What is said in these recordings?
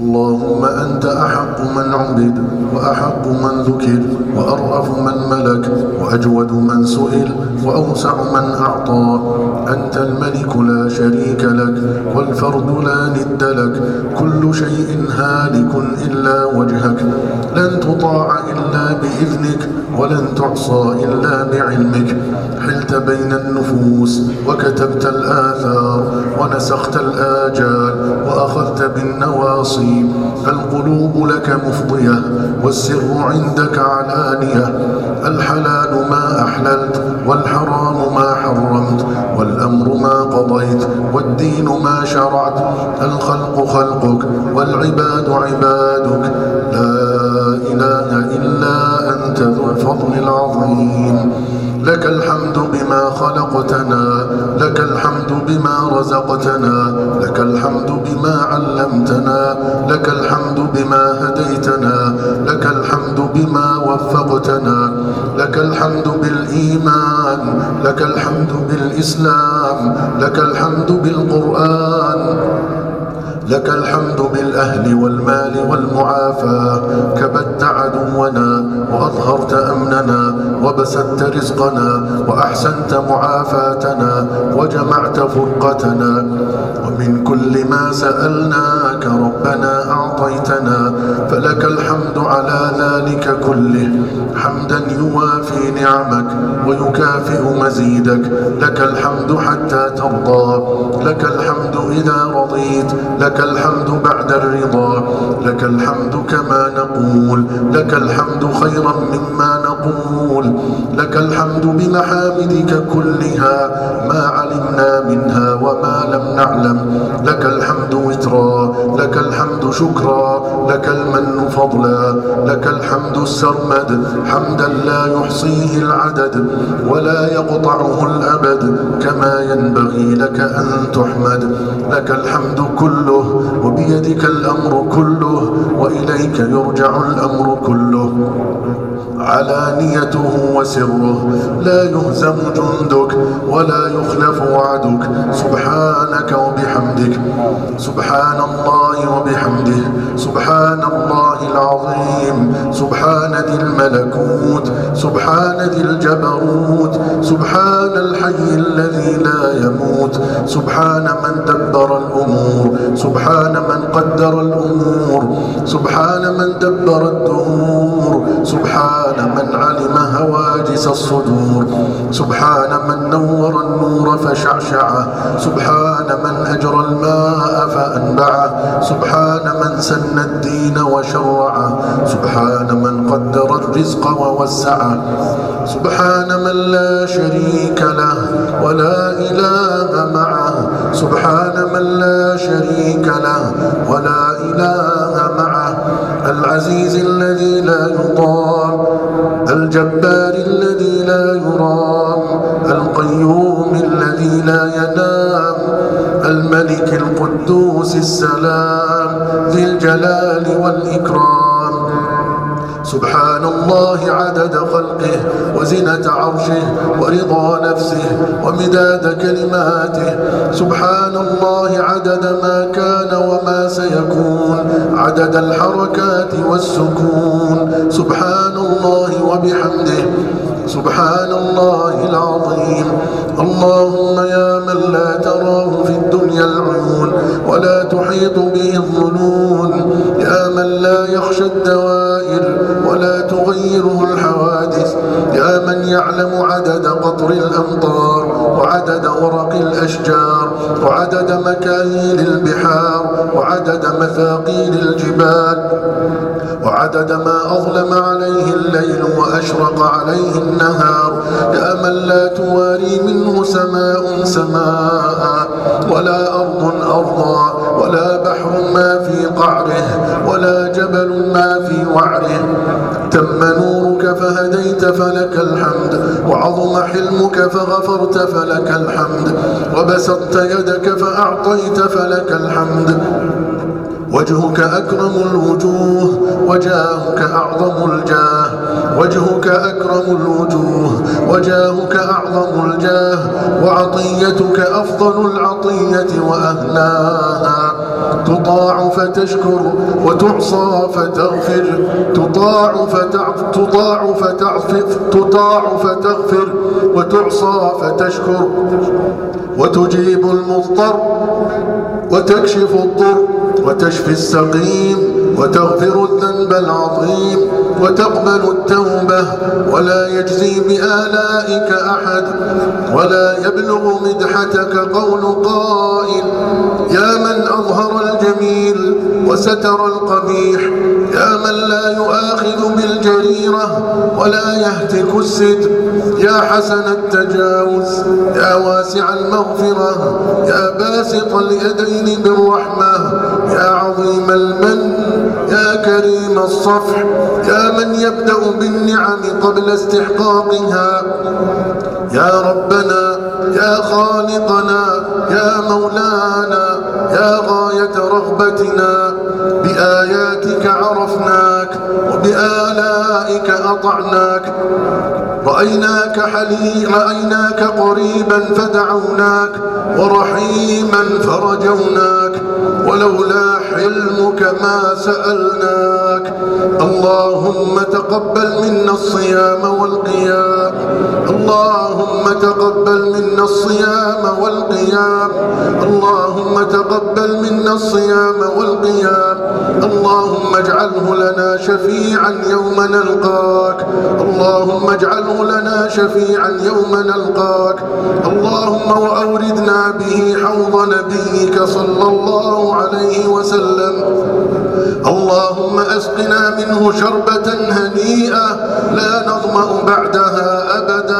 اللهم أنت أحق من عبد وأحق من ذكر وأرأف من ملك وأجود من سئل وأوسع من أعطى أنت الملك لا شريك لك والفرد لا ند لك كل شيء هالك إلا وجهك لن تطاع إلا بإذنك ولن تعصى إلا بعلمك حلت بين النفوس وكتبت الآثار ونسخت الآجال وأخذت بالنواصي القلوب لك مفضية والسر عندك علانية الحلال ما أحللت والحرام ما حرمت والأمر ما قضيت والدين ما شرعت الخلق خلقك والعباد عبادك لا إله إلا أنت ذو الفضل العظيم. لك الحمد بما خلقتنا لك الحمد بما رزقتنا لك الحمد بما علمتنا لك الحمد بما هديتنا لك الحمد بما وفقتنا لك الحمد بالإيمان لك الحمد بالإسلام لك الحمد بالقرآن. لك الحمد بالأهل والمال والمعافاة كبدت عدونا وأظهرت أمننا وبسدت رزقنا وأحسنت معافاتنا وجمعت فرقتنا. ومن كل ما سألناك ربنا أعطيتنا فلك الحمد على ذلك كله. حمدا يوافي نعمك ويكافئ مزيدك. لك الحمد حتى ترضى. لك الحمد إذا رضيت. لك الحمد بعد الرضا. لك الحمد كما نقول. لك الحمد خيرا مما نقول. لك الحمد بمحامدك كلها. ما علمنا منها وما لم نعلم. لك الحمد وترا. شكرا. لك المن فضلا لك الحمد السرمد حمدا لا يحصيه العدد ولا يقطعه الأبد كما ينبغي لك أن تحمد. لك الحمد كله وبيدك الأمر كله وإليك يرجع الأمر كله. علانيته وسره. لا يهزم جندك ولا يخلف وعدك. سبحانك وبحمدك. سبحان الله وبحمده. سبحان الله العظيم. سبحان ذي الملكوت. سبحان ذي الجبروت. سبحان الحي الذي لا يموت. سبحان من دبر الأمور. سبحان من قدر الأمور. سبحان من دبر الدهور سبحان من علم هواجس الصدور. سبحان من نور النور فشعشعه سبحان من أجرى الماء فأنبعه سبحان من سن الدين وشرعه سبحان من قدر الرزق ووسعه سبحان من لا شريك له ولا إله معه. سبحان من لا شريك له ولا إله العزيز الذي لا يطال الجبار الذي لا يرام القيوم الذي لا ينام الملك القدوس السلام ذي الجلال والإكرام. سبحان الله عدد خلقه وزنة عرشه ورضا نفسه ومداد كلماته. سبحان الله عدد ما كان وما سيكون. عدد الحركات والسكون. سبحان الله وبحمده. سبحان الله العظيم. اللهم يا من لا تراه في الدنيا العيون ولا تحيط به الظنون. يا من لا يخشى الدوائر ولا تغيره الحوادث. يا من يعلم عدد قطر الأمطار وعدد ورق الأشجار وعدد مكاييل البحار وعدد مثاقيل الجبال. وعدد ما أظلم عليه الليل وأشرق عليه النهار. يا من لا تواري منه سماء سماء ولا أرض أرضا ولا بحر ما في قعره ولا جبل ما في وعره. تم نورك فهديت فلك الحمد وعظم حلمك فغفرت فلك الحمد وبسطت يدك فأعطيت فلك الحمد. وجهك أكرم الوجوه وجاهك أعظم الجاه. وجهك أكرم الوجوه وجاهك أعظم الجاه. وعطيتك أفضل العطية وأهلاها. تطاع فتشكر وتعصى فتغفر. تطاع تطاع فتعفر تطاع فتغفر وتعصى فتشكر. وتجيب المضطر وتكشف الضر. وتشفي السقيم وتغفر الذنب العظيم وتقبل التوبة ولا يجزي بآلائك أحد ولا يبلغ مدحتك قول قائل يا من أظهر الجميل وستر القبيح. يا من لا يؤاخذ بالجريرة ولا يهتك الستر. يا حسن التجاوز يا واسع المغفرة يا باسط اليدين بالرحمة يا عظيم المن يا كريم الصفح يا من يبدأ بالنعم قبل استحقاقها. يا ربنا يا خالقنا يا مولانا يا غاية رغبتنا بآياتك عرفناك وبآلائك أطعناك. رأيناك حلي رأيناك قريبا فدعوناك ورحيما فرجوناك. ولولا حلمك ما سألناك. اللهم تقبل منا الصيام والقيام. تقبل منا الصيام والقيام. اللهم تقبل منا الصيام والقيام. اللهم اجعله لنا شفيعا يوم نلقاك. اللهم اجعله لنا شفيعا يوم نلقاك. اللهم وأوردنا به حوض نبيك صلى الله عليه وسلم. اللهم أسقنا منه شربة هنيئة لا نظمأ بعدها أبدا.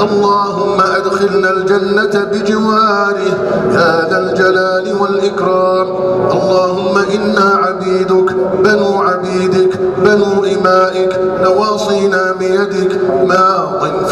اللهم أدخلنا الجنة بجواره يا ذا الجلال والإكرام. اللهم إنا عبيدك بنو عبيدك بنو إمائك نواصينا بيدك. ماض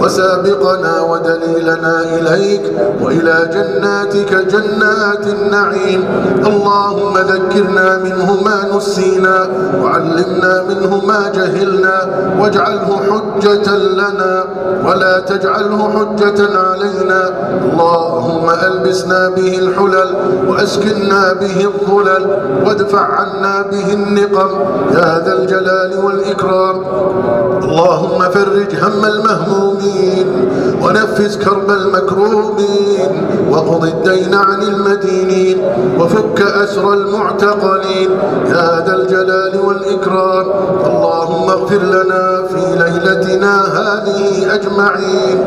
وسابقنا ودليلنا إليك وإلى جناتك جنات النعيم. اللهم ذكرنا منه ما نسينا وعلمنا منه ما جهلنا واجعله حجة لنا ولا تجعله حجة علينا. اللهم ألبسنا به الحلل وأسكننا به الظلل وادفع عنا به النقم. يا ذا الجلال والإكرام. اللهم فرج هم المهمومين ونفس كرب المكروبين وقض الدين عن المدينين وفك أسر المعتقلين. يا ذا الجلال والإكرام اللهم اغفر لنا في ليلتنا هذه أجمعين.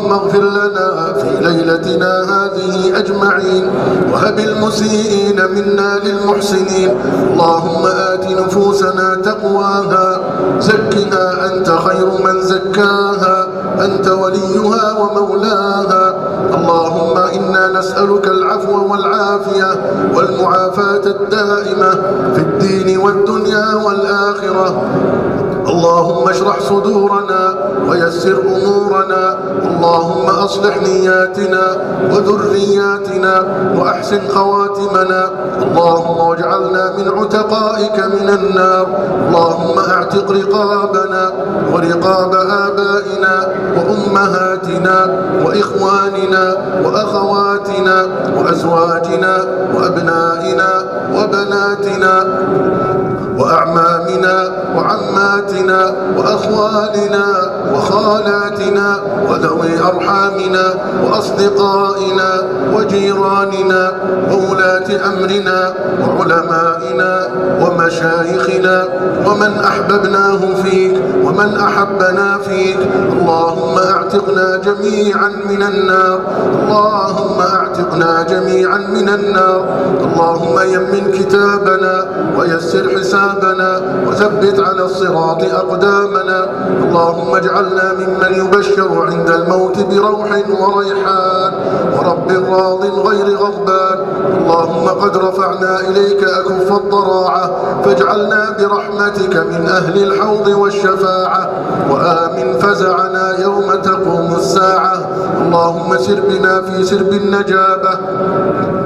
اللهم اغفر لنا في ليلتنا هذه أجمعين وهب المسيئين منا للمحسنين. اللهم آت نفوسنا تقواها زكها أنت خير من زكاها أنت وليها ومولاها. اللهم إنا نسألك العفو والعافية والمعافاة الدائمة في الدين والدنيا والآخرة. اللهم اشرح صدورنا ويسر أمورنا. اللهم أصلح نياتنا وذرياتنا وأحسن خواتمنا. اللهم واجعلنا من عتقائك من النار. اللهم أعتق رقابنا ورقاب آبائنا وأمهاتنا وإخواننا وأخواتنا وأزواجنا وأبنائنا وبناتنا وأعمامنا وعماتنا وأخوالنا وخالاتنا وذوي أرحامنا وأصدقائنا وجيراننا وولاة أمرنا وعلمائنا ومشايخنا ومن أحببناه فيك ومن أحبنا فيك اللهم أعتقنا جميعا من النار اللهم أعتقنا جميعا من النار. اللهم يمن كتابنا ويسر حسابنا وثبت على الصراط أقدامنا. اللهم اجعلنا ممن يبشر عند الموت بروح وريحان. ورب راض غير غضبان. اللهم قد رفعنا إليك أكف الضراعة. فاجعلنا برحمتك من أهل الحوض والشفاعة. وآمن فزعنا يوم تقوم الساعة. اللهم سر بنا في سرب النجابة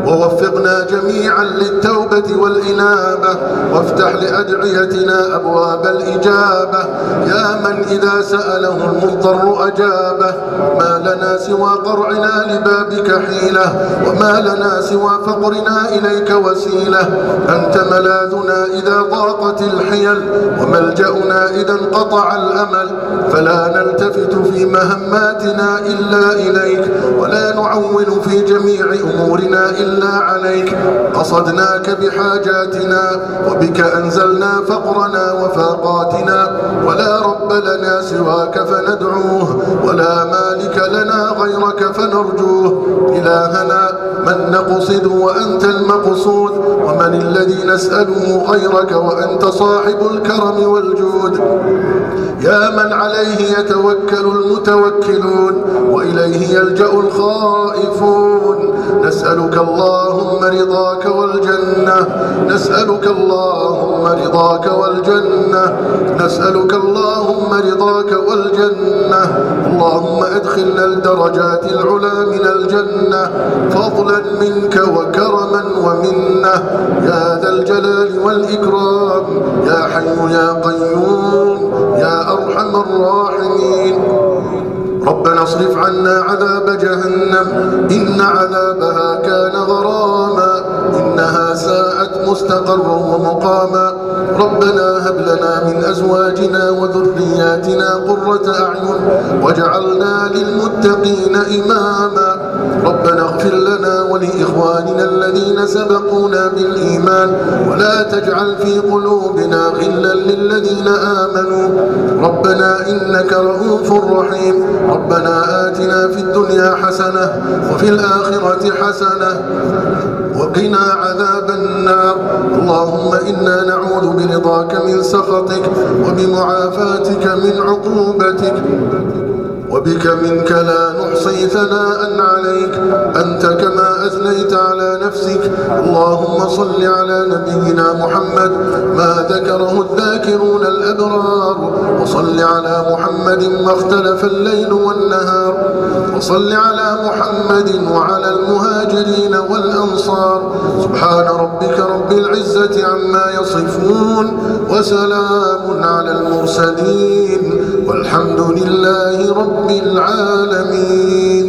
ووفقنا جميعا للتوبة والإنابة. وافتح لأدعيتنا أبواب الإجابة. يا من إذا سأله المضطر أجابه. ما لنا سوى قرعنا لبابك حيلة وما لنا سوى فقرنا إليك وسيلة. أنت ملاذنا إذا ضاقت الحيل وملجأنا إذا انقطع الأمل. فلا نلتفت في مهماتنا إلا إليك ولا نعول في جميع أمورنا إلا عليك. قصدناك بحاجاتنا وبك أنزلنا فقرنا وفاقاتنا. ولا رب لنا سواك فندعوه ولا مالك لنا غيرك فنرجوه. إلهنا من نقصد وأنت المقصود. ومن الذي نسأله غيرك وأنت صاحب الكرم والجود. يا من عليه يتوكل المتوكلون وإليه يلجأ الخائفون. نسألك اللهم رضاك والجنة. نسألك اللهم رضاك والجنة. نسألك اللهم رضاك والجنة. اللهم أدخلنا الدرجات العلا من الجنة. فضلا منك وكرما ومنة. يا ذا الجلال والإكرام. يا حي يا قيوم. يا أرحم الراحمين. ربنا اصرف عنا عذاب جهنم إن عذابها كان غراما إنها ساءت مستقرا ومقاما. ربنا هب لنا من أزواجنا وذرياتنا قرة أعين واجعلنا للمتقين إماما. ربنا اغفر لنا ولإخواننا الذين سبقونا بالإيمان ولا تجعل في قلوبنا غلا للذين آمنوا. ربنا إنك رؤوف رحيم. ربنا آتنا في الدنيا حسنة وفي الآخرة حسنة وقنا عذاب النار. اللهم إنا نعوذ برضاك من سخطك وبمعافاتك من عقوبتك. وبك منك لا نحصي ثناء عليك. أنت كما أثنيت على نفسك. اللهم صل على نبينا محمد. ما ذكره الذاكرون الأبرار. وصل على محمد ما اختلف الليل والنهار. وصل على محمد وعلى المهاجرين والأنصار. سبحان ربك رب العزة عما يصفون. وسلام على المرسلين. والحمد لله رب العالمين.